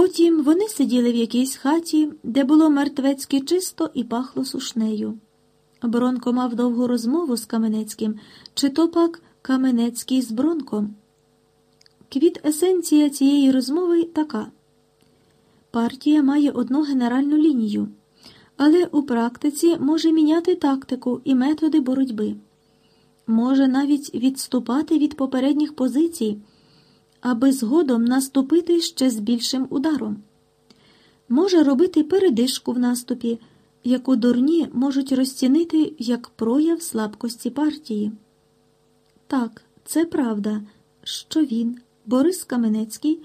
Потім вони сиділи в якійсь хаті, де було мертвецьки чисто і пахло сушнею. Бронко мав довгу розмову з Каменецьким, чи то пак Каменецький з Бронком. Квіт есенція цієї розмови така. Партія має одну генеральну лінію, але у практиці може міняти тактику і методи боротьби, може навіть відступати від попередніх позицій, аби згодом наступити ще з більшим ударом, може робити передишку в наступі, яку дурні можуть розцінити як прояв слабкості партії. Так, це правда, що він, Борис Каменецький,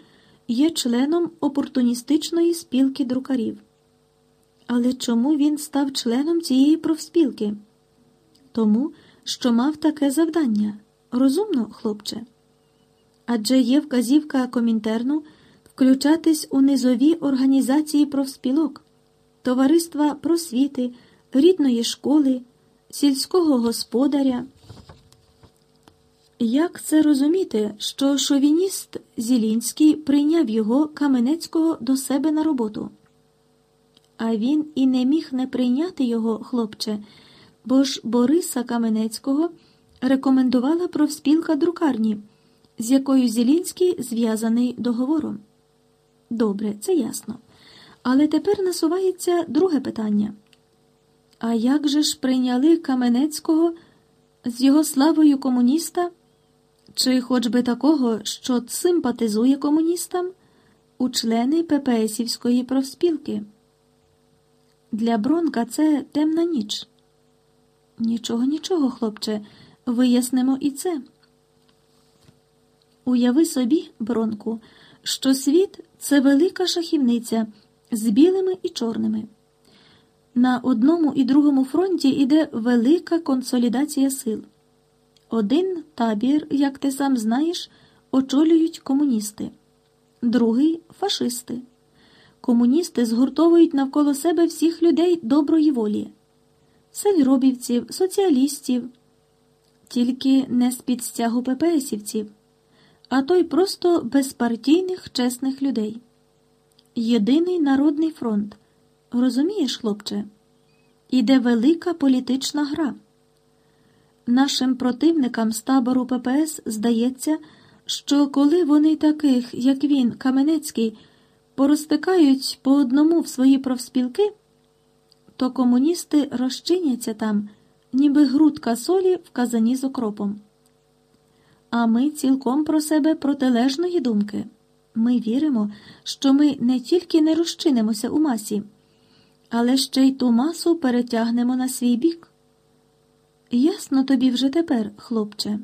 є членом опортуністичної спілки друкарів. Але чому він став членом цієї профспілки? Тому, що мав таке завдання. Розумно, хлопче. Адже є вказівка комінтерну включатись у низові організації профспілок, товариства просвіти, рідної школи, сільського господаря. Як це розуміти, що шовініст Зілінський прийняв його Каменецького до себе на роботу? А він і не міг не прийняти його, хлопче, бо ж Бориса Каменецького рекомендувала профспілка друкарні, з якою Зілінський зв'язаний договором. Добре, це ясно. Але тепер насувається друге питання. А як же ж прийняли Каменецького з його славою комуніста? Чи хоч би такого, що симпатизує комуністам у члени ППСівської профспілки? Для Бронка це темна ніч. Нічого, нічого, хлопче, вияснимо і це. Уяви собі, Бронку, що світ це велика шахівниця з білими і чорними. На одному і другому фронті йде велика консолідація сил. Один табір, як ти сам знаєш, очолюють комуністи, другий фашисти. Комуністи згуртовують навколо себе всіх людей доброї волі, сельробівців, соціалістів, тільки не з під стягу ППСівців, а то й просто безпартійних чесних людей. Єдиний народний фронт. Розумієш, хлопче? Іде велика політична гра. Нашим противникам з табору ППС здається, що коли вони таких, як він, Каменецький, порозтикають по одному в свої профспілки, то комуністи розчиняться там, ніби грудка солі в казані з окропом. А ми цілком про себе протилежної думки. Ми віримо, що ми не тільки не розчинимося у масі, але ще й ту масу перетягнемо на свій бік. Ясно тобі вже тепер, хлопче.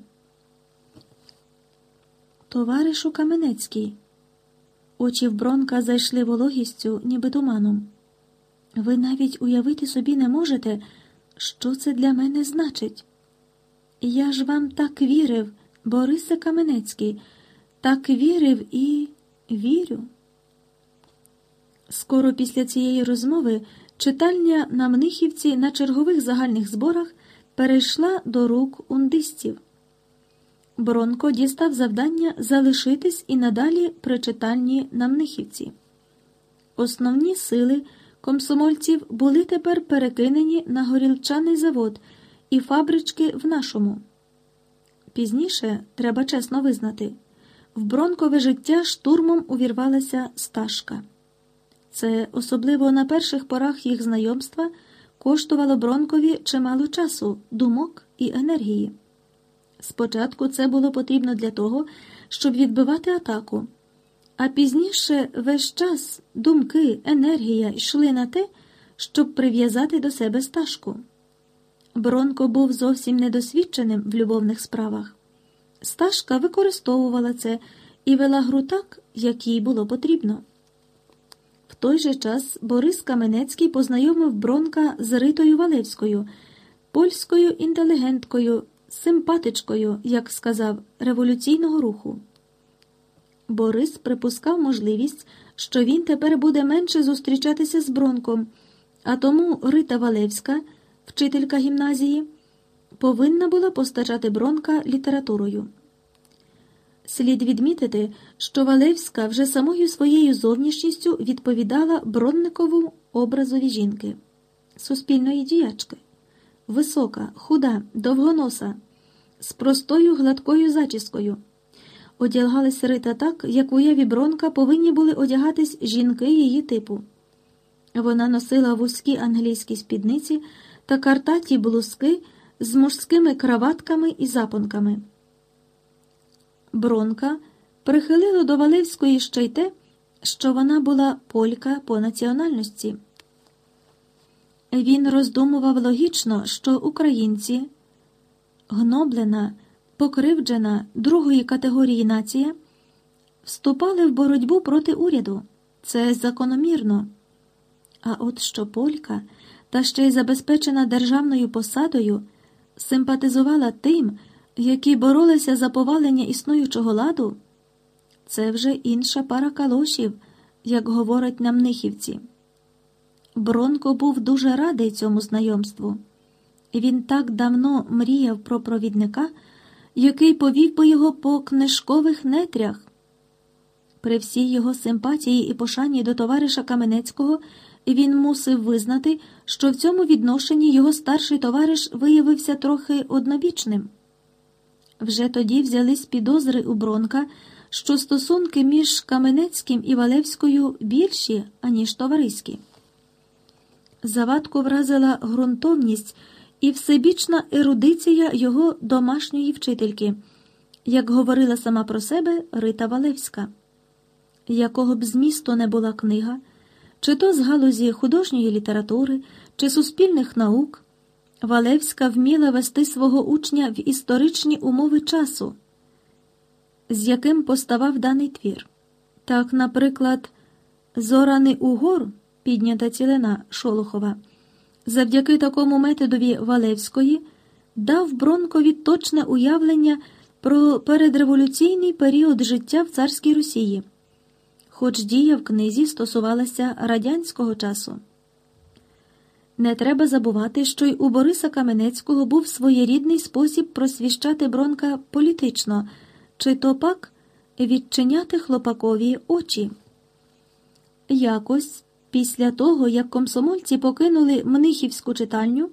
Товаришу Каменецький. Очі в Бронка зайшли вологістю, ніби туманом. Ви навіть уявити собі не можете, що це для мене значить. Я ж вам так вірив, Борисе Каменецький, так вірив і вірю. Скоро після цієї розмови читальня на Мнихівці на чергових загальних зборах перейшла до рук ундистів. Бронко дістав завдання залишитись і надалі при читальні на Мнихівці. Основні сили комсомольців були тепер перекинені на горілчаний завод і фабрички в нашому. Пізніше, треба чесно визнати, в бронкове життя штурмом увірвалася сташка. Це особливо на перших порах їх знайомства коштувало Бронкові чимало часу, думок і енергії. Спочатку це було потрібно для того, щоб відбивати атаку, а пізніше весь час думки, енергія йшли на те, щоб прив'язати до себе стажку. Бронко був зовсім недосвідченим в любовних справах. Сташка використовувала це і вела гру так, як їй було потрібно. В той же час Борис Каменецький познайомив Бронка з Ритою Валевською, польською інтелігенткою, симпатичкою, як сказав, революційного руху. Борис припускав можливість, що він тепер буде менше зустрічатися з Бронком, а тому Рита Валевська, вчителька гімназії, повинна була постачати Бронка літературою. Слід відмітити, що Валевська вже самою своєю зовнішністю відповідала Бронникову образові жінки, суспільної діячки, висока, худа, довгоноса, з простою гладкою зачіскою. Одягалась Рита так, як уяві Бронка повинні були одягатись жінки її типу. Вона носила вузькі англійські спідниці та картаті блузки з мужськими краватками і запонками. Бронка прихилило до Валевської ще й те, що вона була полька по національності. Він роздумував логічно, що українці, гноблена, покривджена другої категорії нація, вступали в боротьбу проти уряду. Це закономірно. А от що полька, та ще й забезпечена державною посадою, симпатизувала тим, які боролися за повалення існуючого ладу, це вже інша пара калошів, як говорять нам нихівці. Бронко був дуже радий цьому знайомству. Він так давно мріяв про провідника, який повів би його по книжкових нетрях. При всій його симпатії і пошані до товариша Каменецького він мусив визнати, що в цьому відношенні його старший товариш виявився трохи однобічним. Вже тоді взялись підозри у Бронка, що стосунки між Каменецьким і Валевською більші, аніж товариські. Завадку вразила ґрунтовність і всебічна ерудиція його домашньої вчительки, як говорила сама про себе Рита Валевська. Якого б змісту не була книга, чи то з галузі художньої літератури, чи суспільних наук. Валевська вміла вести свого учня в історичні умови часу, з яким поставав даний твір. Так, наприклад, Зораний Угор, піднята цілина Шолохова, завдяки такому методові Валевської дав Бронкові точне уявлення про передреволюційний період життя в царській Росії, хоч дія в книзі стосувалася радянського часу. Не треба забувати, що й у Бориса Каменецького був своєрідний спосіб просвіщати Бронка політично, чи то пак відчиняти хлопакові очі. Якось після того, як комсомольці покинули Мнихівську читальню,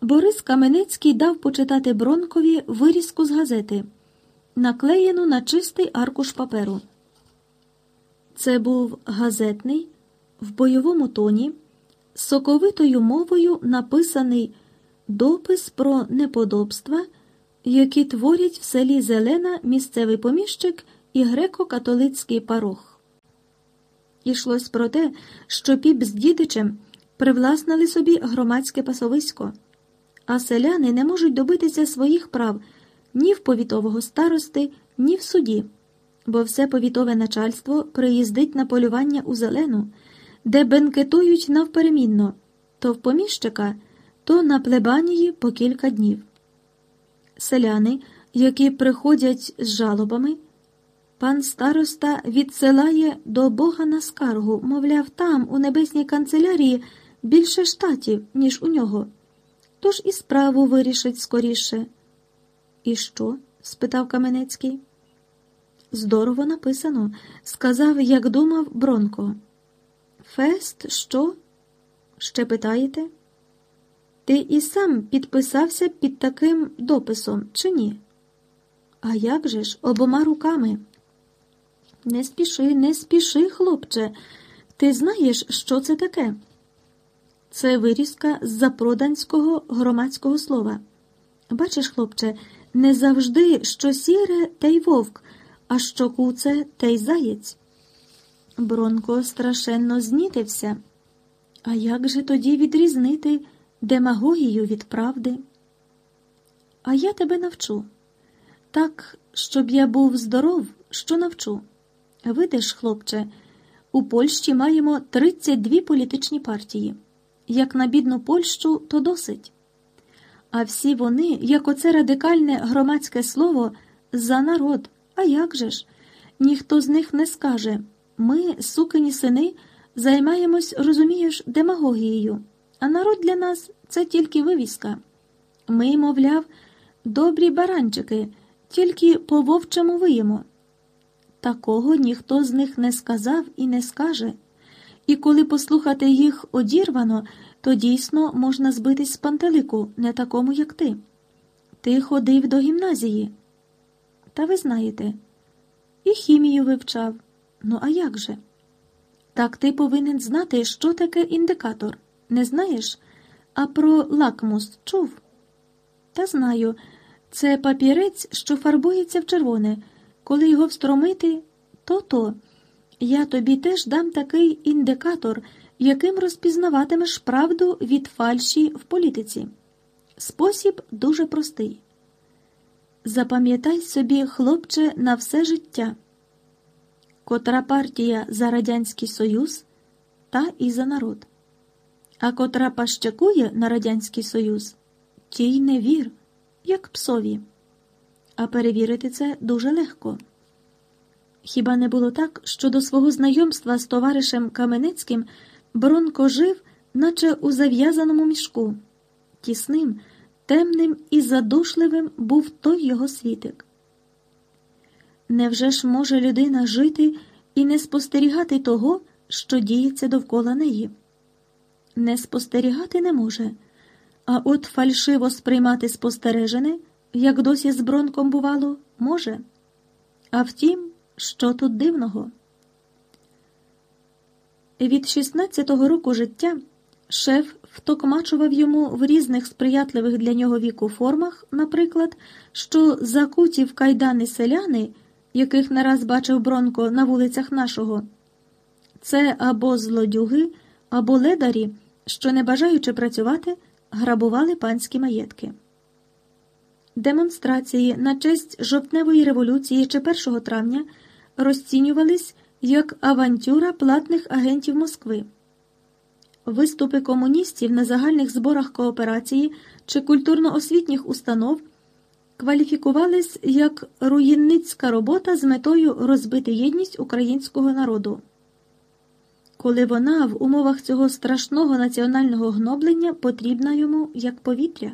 Борис Каменецький дав почитати Бронкові вирізку з газети, наклеєну на чистий аркуш паперу. Це був газетний в бойовому тоні соковитою мовою написаний допис про неподобства, які творять в селі Зелена місцевий поміщик і греко-католицький парох. Ішлось про те, що піп з дідичем привласнили собі громадське пасовисько, а селяни не можуть добитися своїх прав ні в повітового старости, ні в суді, бо все повітове начальство приїздить на полювання у зелену де бенкетують навперемінно то в поміщика, то на плебанії по кілька днів. Селяни, які приходять з жалобами, пан староста відсилає до Бога на скаргу, мовляв, там, у небесній канцелярії, більше штатів, ніж у нього. Тож і справу вирішить скоріше. І що? спитав Каменецький. Здорово написано, сказав, як думав Бронко. Фест, що? Ще питаєте? Ти і сам підписався під таким дописом, чи ні? А як же ж, обома руками? Не спіши, не спіши, хлопче. Ти знаєш, що це таке? Це вирізка з запроданського громадського слова. Бачиш, хлопче, не завжди що сіре, те й вовк, а що куце, те й заєць. Бронко страшенно знітився. А як же тоді відрізнити демагогію від правди? А я тебе навчу. Так, щоб я був здоров, що навчу. Видиш, хлопче, у Польщі маємо 32 політичні партії. Як на бідну Польщу, то досить. А всі вони, як оце радикальне громадське слово, за народ. А як же ж? Ніхто з них не скаже. Ми, сукині сини, займаємось, розумієш, демагогією, а народ для нас це тільки вивіска. Ми, мовляв, добрі баранчики, тільки по вовчому виємо. Такого ніхто з них не сказав і не скаже, і коли послухати їх одірвано, то дійсно можна збитись з пантелику, не такому, як ти. Ти ходив до гімназії. Та ви знаєте, і хімію вивчав. Ну, а як же? Так ти повинен знати, що таке індикатор. Не знаєш? А про лакмус чув? Та знаю, це папірець, що фарбується в червоне. Коли його встромити, то то. Я тобі теж дам такий індикатор, яким розпізнаватимеш правду від фальші в політиці. Спосіб дуже простий. Запам'ятай собі, хлопче, на все життя, котра партія за Радянський Союз та і за народ, а котра пащакує на Радянський Союз, тій не вір, як псові. А перевірити це дуже легко. Хіба не було так, що до свого знайомства з товаришем Каменецьким Бронко жив, наче у зав'язаному мішку, тісним, темним і задушливим був той його світик. Невже ж може людина жити і не спостерігати того, що діється довкола неї? Не спостерігати не може, а от фальшиво сприймати спостережене, як досі з бронком бувало, може. А втім, що тут дивного? Від 16-го року життя шеф втокмачував йому в різних сприятливих для нього віку формах, наприклад, що закуті в кайдани селяни, яких нараз бачив Бронко на вулицях нашого, це або злодюги, або ледарі, що, не бажаючи працювати, грабували панські маєтки. Демонстрації на честь жовтневої революції чи 1 травня розцінювались як авантюра платних агентів Москви. Виступи комуністів на загальних зборах кооперації чи культурно-освітніх установ кваліфікувались як руїнницька робота з метою розбити єдність українського народу. Коли вона в умовах цього страшного національного гноблення потрібна йому як повітря.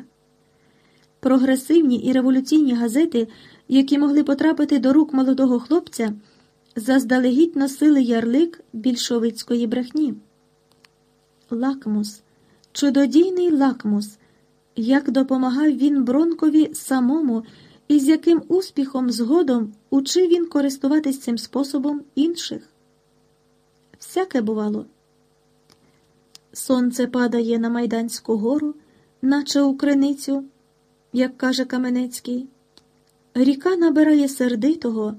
Прогресивні і революційні газети, які могли потрапити до рук молодого хлопця, заздалегідь носили ярлик більшовицької брехні. Лакмус, чудодійний лакмус, як допомагав він Бронкові самому і з яким успіхом згодом учив він користуватись цим способом інших. Всяке бувало. Сонце падає на Майданську гору, наче у криницю, як каже Каменецький. Ріка набирає сердитого,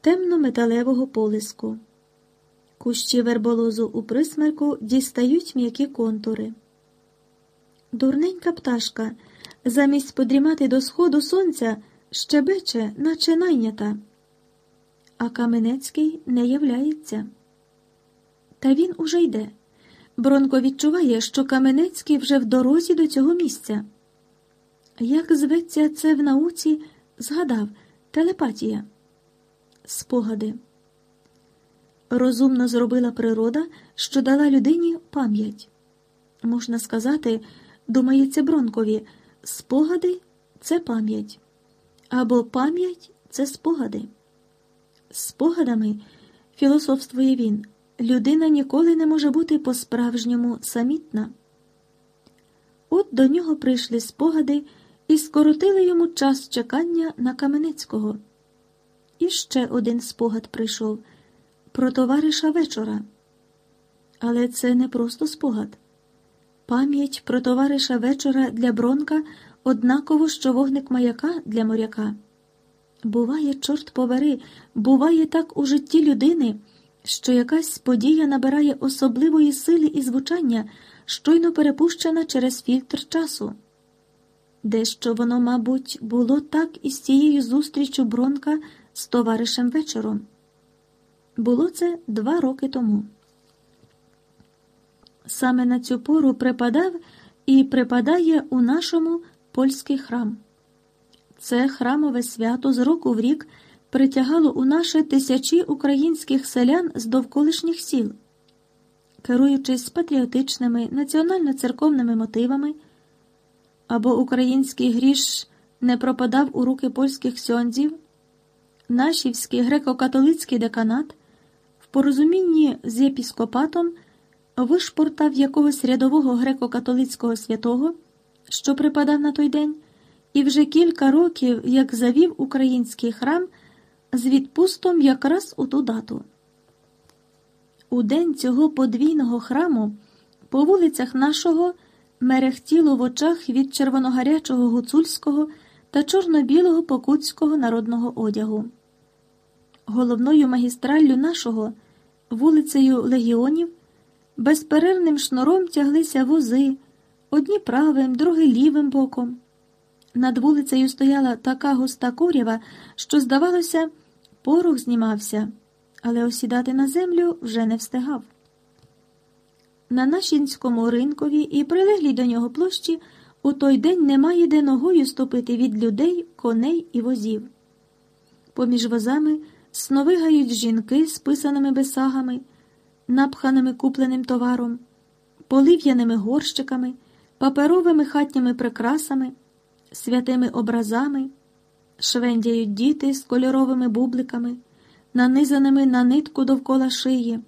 темно-металевого полиску. Кущі верболозу у присмерку дістають м'які контури. Дурненька пташка, замість подрімати до сходу сонця, щебече, наче найнята. А Каменецький не являється. Та він уже йде. Бронко відчуває, що Каменецький вже в дорозі до цього місця. Як зветься це в науці, згадав телепатія, спогади. Розумно зробила природа, що дала людині пам'ять. Можна сказати, думається Бронкові, спогади це пам'ять, або пам'ять це спогади. Спогадами, філософствує він, людина ніколи не може бути по-справжньому самітна. От до нього прийшли спогади і скоротили йому час чекання на Каменецького. І ще один спогад прийшов про товариша вечора. Але це не просто спогад. Пам'ять про товариша вечора для Бронка однаково, що вогник маяка для моряка. Буває, чорт побери, буває так у житті людини, що якась подія набирає особливої сили і звучання, щойно перепущена через фільтр часу. Дещо воно, мабуть, було так із цією зустрічю Бронка з товаришем вечором. Було це два роки тому. Саме на цю пору припадав і припадає у нашому польський храм. Це храмове свято з року в рік притягало у наше тисячі українських селян з довколишніх сіл, керуючись патріотичними національно-церковними мотивами або український гріш не пропадав у руки польських сьонзів, нашівський греко-католицький деканат порозумінні з єпіскопатом вишпортав якогось рядового греко-католицького святого, що припадав на той день, і вже кілька років як завів український храм з відпустом якраз у ту дату. У день цього подвійного храму по вулицях нашого мерехтіло в очах від червоногарячого гуцульського та чорно-білого покутського народного одягу. Головною магістраллю нашого, вулицею легіонів, безперервним шнуром тяглися вози, одні правим, другі лівим боком. Над вулицею стояла така густа курява, що, здавалося, порох знімався, але осідати на землю вже не встигав. На Нашінському ринкові і прилеглій до нього площі у той день немає де ногою ступити від людей, коней і возів. Поміж возами сновигають жінки з писаними бесагами, напханими купленим товаром, полив'яними горщиками, паперовими хатніми прикрасами, святими образами, швендяють діти з кольоровими бубликами, нанизаними на нитку довкола шиї,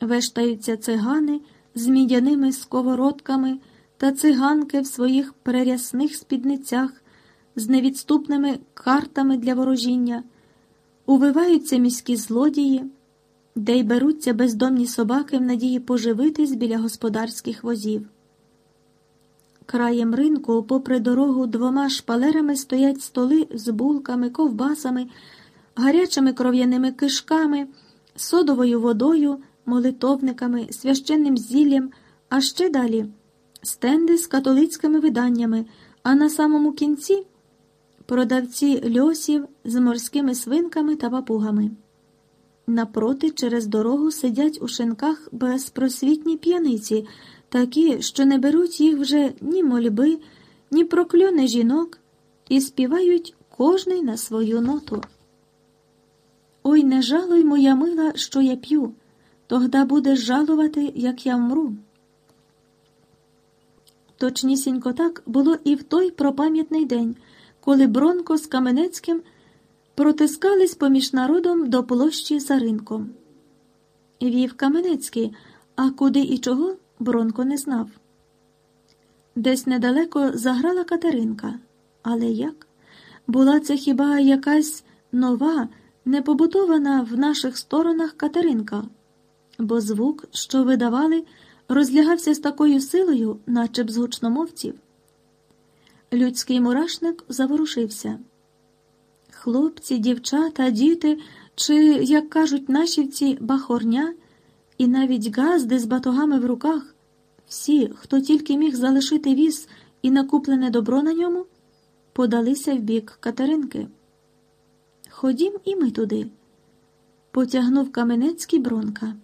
вештаються цигани з мідяними сковородками та циганки в своїх перерясних спідницях з невідступними картами для ворожіння, увиваються міські злодії, де й беруться бездомні собаки в надії поживитись біля господарських возів. Краєм ринку, попри дорогу, двома шпалерами стоять столи з булками, ковбасами, гарячими кров'яними кишками, содовою водою молитовниками, священним зіллям, а ще далі стенди з католицькими виданнями, а на самому кінці продавці льосів з морськими свинками та папугами. Напроти, через дорогу сидять у шинках безпросвітні п'яниці, такі, що не беруть їх вже ні мольби, ні прокльони жінок, і співають кожний на свою ноту. Ой, не жалуй, моя мила, що я п'ю. Тогда будеш жалувати, як я вмру. Точнісінько так було і в той пропам'ятний день, коли Бронко з Каменецьким протискались поміж народом до площі за ринком. Вів Каменецький, а куди і чого Бронко не знав. Десь недалеко заграла Катеринка. Але як? Була це хіба якась нова, непобутована в наших сторонах Катеринка? бо звук, що видавали, розлягався з такою силою, наче б з гучномовців. Людський мурашник заворушився. Хлопці, дівчата, діти, чи, як кажуть нашівці, бахорня, і навіть газди з батогами в руках, всі, хто тільки міг залишити віз і накуплене добро на ньому, подалися в бік Катеринки. Ходім і ми туди, потягнув Каменецький бронка.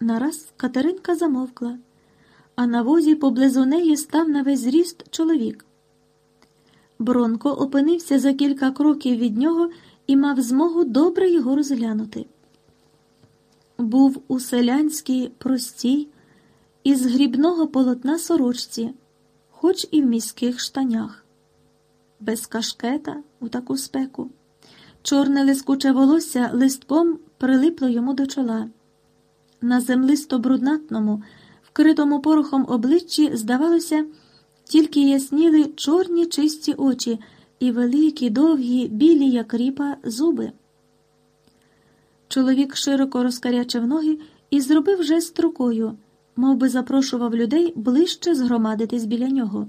Нараз Катеринка замовкла, а на возі поблизу неї став на весь зріст чоловік. Бронко опинився за кілька кроків від нього і мав змогу добре його розглянути. Був у селянській простій, із грібного полотна сорочці, хоч і в міських штанях, без кашкета у таку спеку. Чорне лискуче волосся листком прилипло йому до чола. На землисто бруднатному, вкритому порохом обличчі, здавалося, тільки ясніли чорні чисті очі і великі, довгі, білі, як ріпа, зуби. Чоловік широко розкарячив ноги і зробив жест рукою, мов би запрошував людей ближче згромадитись біля нього.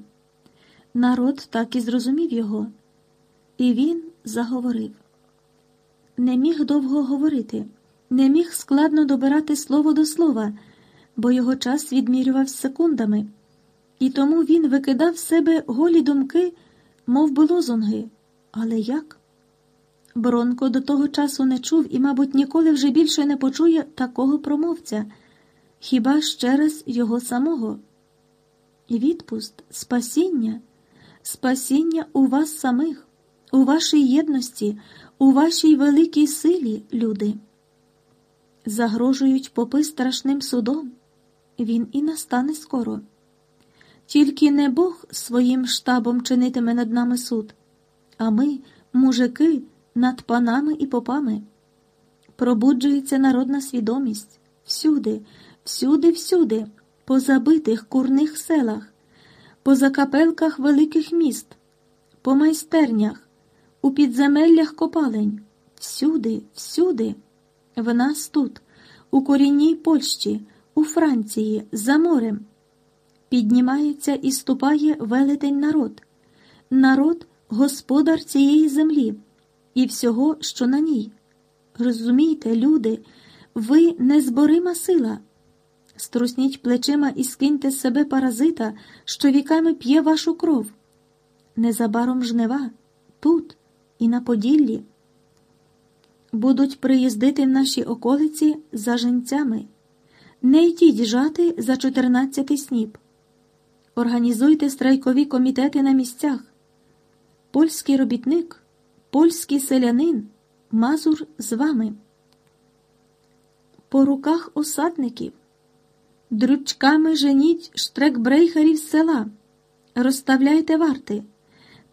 Народ так і зрозумів його, і він заговорив. Не міг довго говорити не міг складно добирати слово до слова, бо його час відмірювався секундами, і тому він викидав з себе голі думки, мов би лозунги. Але як? Бронко до того часу не чув і, мабуть, ніколи вже більше не почує такого промовця, хіба ще раз його самого. Відпуст, спасіння, спасіння у вас самих, у вашій єдності, у вашій великій силі, люди загрожують попи страшним судом. Він і настане скоро. Тільки не Бог своїм штабом чинитиме над нами суд. А ми, мужики, над панами і попами. Пробуджується народна свідомість всюди, всюди, всюди, по забитих курних селах, по закапелках великих міст, по майстернях, у підземеллях копалень, всюди, всюди, в нас тут, у корінній Польщі, у Франції, за морем. Піднімається і ступає велетень народ, народ господар цієї землі і всього, що на ній. Розумієте, люди, ви незборима сила. Струсніть плечима і скиньте з себе паразита, що віками п'є вашу кров. Незабаром жнива, тут і на Поділлі. Будуть приїздити наші околиці за женцями. Не йдіть жати за чотирнадцятий сніп. Організуйте страйкові комітети на місцях. Польський робітник, польський селянин, мазур з вами. По руках осадників. Дручками женіть штрекбрейхерів з села, розставляйте варти,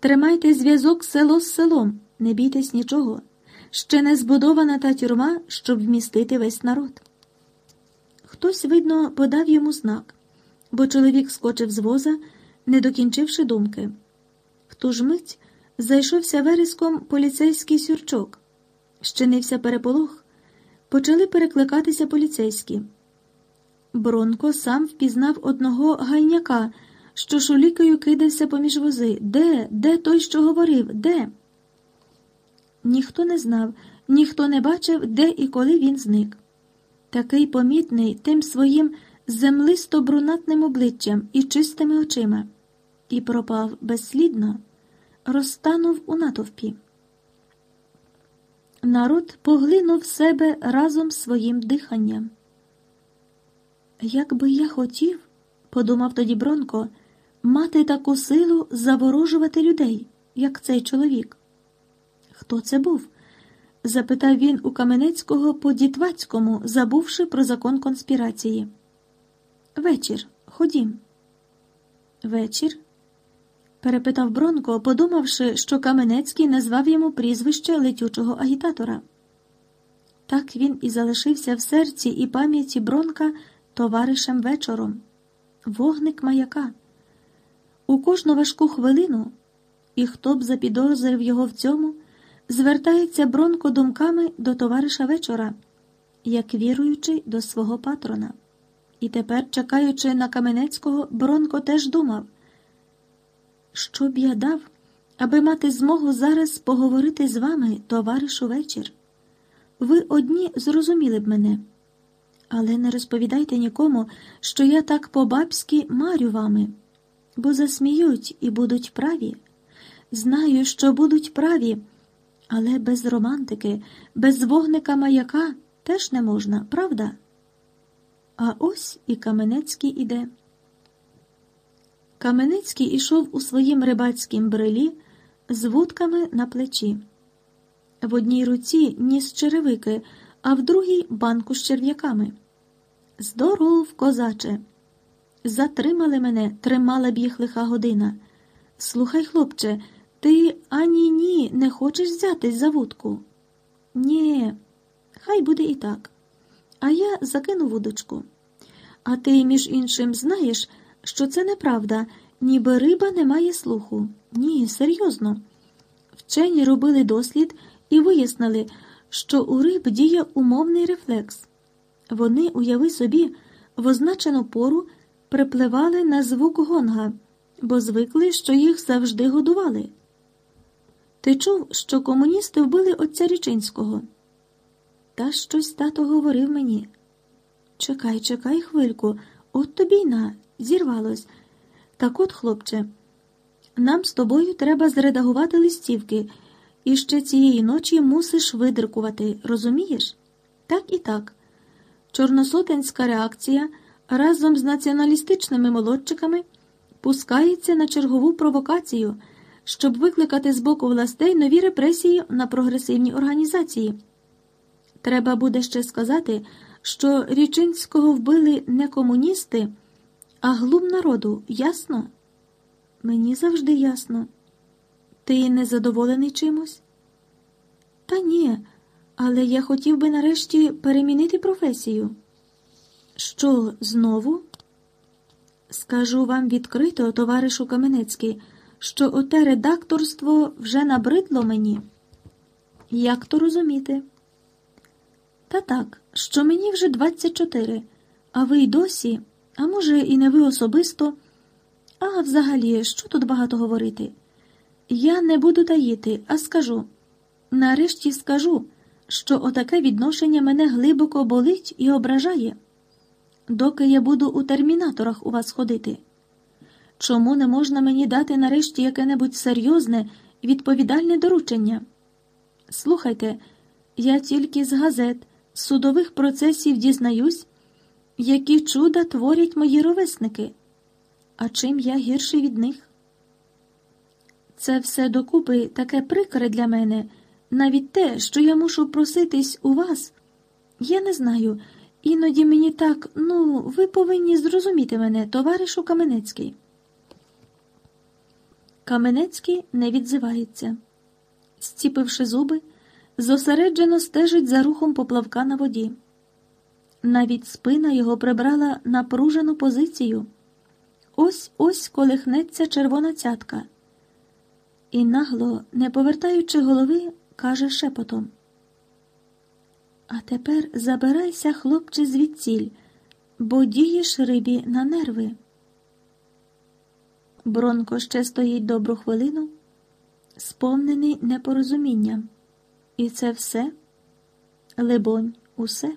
тримайте зв'язок село з селом, не бійтесь нічого. Ще не збудована та тюрма, щоб вмістити весь народ. Хтось, видно, подав йому знак, бо чоловік скочив з воза, не докінчивши думки. В ту ж мить зайшовся вереском поліцейський сюрчок, щинився переполох, почали перекликатися поліцейські. Бронко сам впізнав одного гайняка, що шулікою кидався поміж вози. Де, де той, що говорив? Де? Ніхто не знав, ніхто не бачив, де і коли він зник. Такий помітний тим своїм землисто брунатним обличчям і чистими очима, і пропав безслідно, розтанув у натовпі. Народ поглинув себе разом своїм диханням. Як би я хотів, подумав тоді Бронко, мати таку силу заворожувати людей, як цей чоловік. Хто це був? запитав він у Каменецького по дітвацькому, забувши про закон конспірації. Вечір, ходім. Вечір? перепитав Бронко, подумавши, що Каменецький назвав йому прізвище летючого агітатора. Так він і залишився в серці і пам'яті Бронка товаришем вечором, вогник маяка. У кожну важку хвилину, і хто б запідозрив його в цьому, звертається Бронко думками до товариша вечора, як віруючий до свого патрона. І тепер, чекаючи на Каменецького, Бронко теж думав, що б я дав, аби мати змогу зараз поговорити з вами, товаришу вечір. Ви одні зрозуміли б мене. Але не розповідайте нікому, що я так по-бабськи марю вами, бо засміють і будуть праві. Знаю, що будуть праві, але без романтики, без вогника маяка теж не можна, правда? А ось і Каменецький іде. Каменецький ішов у своїм рибацькім брелі з вудками на плечі. В одній руці ніс черевики а в другій банку з черв'яками. Здоров, козаче. Затримали мене, тримала б їх лиха година. Слухай, хлопче, ти ані ні не хочеш взятись за вудку? Ні, хай буде і так. А я закину вудочку. А ти, між іншим, знаєш, що це неправда, ніби риба не має слуху. Ні, серйозно. Вчені робили дослід і вияснили, що у риб діє умовний рефлекс. Вони, уяви собі, в означену пору припливали на звук гонга, бо звикли, що їх завжди годували. Ти чув, що комуністи вбили отця Річинського? Та щось тато говорив мені. Чекай, чекай хвильку, от тобі й на, зірвалось. Так от, хлопче, нам з тобою треба зредагувати листівки. І ще цієї ночі мусиш видрикувати, розумієш? Так і так. Чорносотенська реакція разом з націоналістичними молодчиками пускається на чергову провокацію, щоб викликати з боку властей нові репресії на прогресивні організації. Треба буде ще сказати, що Річинського вбили не комуністи, а глум народу, ясно? Мені завжди ясно. Ти незадоволений чимось? Та ні, але я хотів би нарешті перемінити професію. Що, знову? Скажу вам відкрито, товаришу Каменецький, що оте редакторство вже набридло мені. Як то розуміти? Та так, що мені вже 24, а ви й досі, а може, і не ви особисто. А взагалі, що тут багато говорити? Я не буду таїти, а скажу. Нарешті скажу, що отаке відношення мене глибоко болить і ображає, доки я буду у термінаторах у вас ходити. Чому не можна мені дати нарешті яке-небудь серйозне, відповідальне доручення? Слухайте, я тільки з газет, судових процесів дізнаюсь, які чуда творять мої ровесники. А чим я гірший від них? Це все докупи таке прикре для мене, навіть те, що я мушу проситись у вас. Я не знаю, іноді мені так, ну, ви повинні зрозуміти мене, товаришу Каменецький. Каменецький не відзивається. Зціпивши зуби, зосереджено стежить за рухом поплавка на воді. Навіть спина його прибрала напружену позицію. Ось ось колихнеться червона цятка. І нагло, не повертаючи голови, каже шепотом. А тепер забирайся, хлопче, звідсіль, бо дієш рибі на нерви. Бронко ще стоїть добру хвилину, сповнений непорозумінням. І це все, либонь, усе.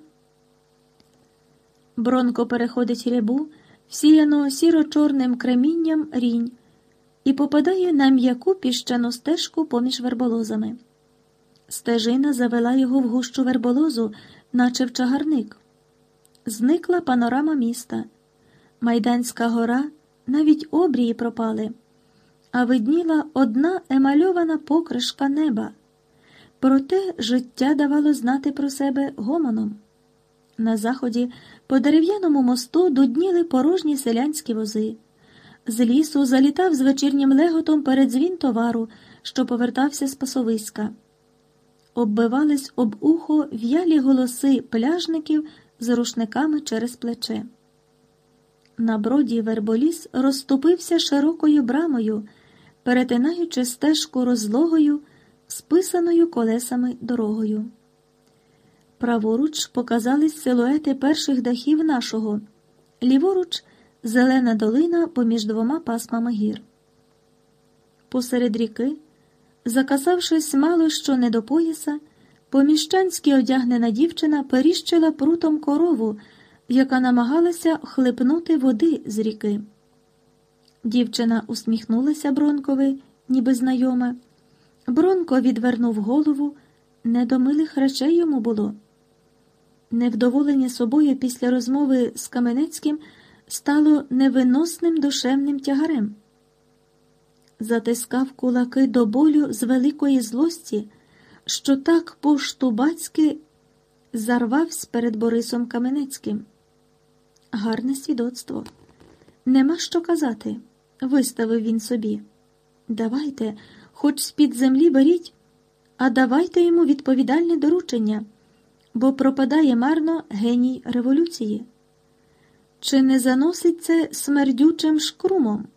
Бронко переходить рябу, всіяну сіро-чорним кремінням рінь, і попадає на м'яку піщану стежку поміж верболозами. Стежина завела його в гущу верболозу, наче в чагарник. Зникла панорама міста. Майданська гора, навіть обрії пропали, а видніла одна емальована покришка неба. Проте життя давало знати про себе гомоном. На заході по дерев'яному мосту дудніли порожні селянські вози. З лісу залітав з вечірнім леготом передзвін товару, що повертався з пасовиська. Оббивались об ухо в'ялі голоси пляжників з рушниками через плече. На броді верболіс розступився широкою брамою, перетинаючи стежку розлогою, списаною колесами дорогою. Праворуч показались силуети перших дахів нашого, ліворуч зелена долина поміж двома пасмами гір. Посеред ріки, закасавшись мало що не до пояса, поміщанськи одягнена дівчина періщила прутом корову, яка намагалася хлипнути води з ріки. Дівчина усміхнулася Бронкові, ніби знайома. Бронко відвернув голову, не до милих речей йому було. Невдоволення собою після розмови з Каменецьким стало невиносним душевним тягарем. Затискав кулаки до болю з великої злості, що так поштубацьки зарвався перед Борисом Каменецьким. Гарне свідоцтво. Нема що казати, виставив він собі. Давайте, хоч з-під землі беріть, а давайте йому відповідальне доручення, бо пропадає марно геній революції. Чи не заносить це смердючим шкрумом?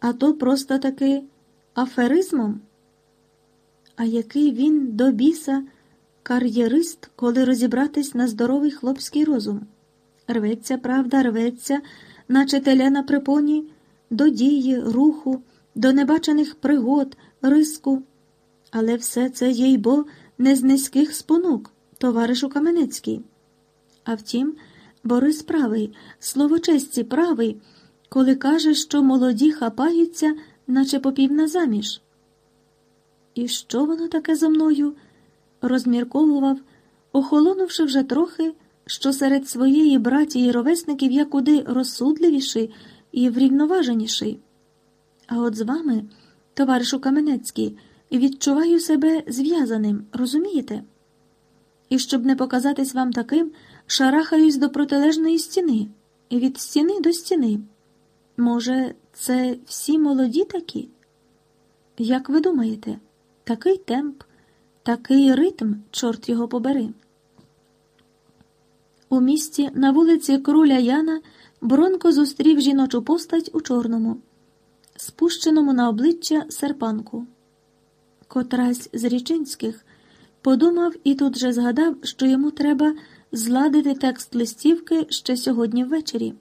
А то просто таки аферизмом? А який він до біса кар'єрист, коли розібратись на здоровий хлопський розум? Рветься, правда, рветься, наче теля на припоні, до дії, руху, до небачених пригод, риску. Але все це, їй бо, не з низьких спонук, товаришу Каменецький. А втім, Борис правий, словочесті правий, коли каже, що молоді хапаються, наче попівна заміж. І що воно таке зо мною? розмірковував, охолонувши вже трохи, що серед своєї браті і ровесників я куди розсудливіший і врівноваженіший. А от з вами, товаришу Каменецький, відчуваю себе зв'язаним, розумієте? І щоб не показатись вам таким, шарахаюсь до протилежної стіни, від стіни до стіни. Може, це всі молоді такі? Як ви думаєте, такий темп, такий ритм, чорт його побери. У місті на вулиці Короля Яна Бронко зустрів жіночу постать у чорному, спущеному на обличчя серпанку. Котрась з річинських подумав і тут же згадав, що йому треба зладити текст листівки ще сьогодні ввечері.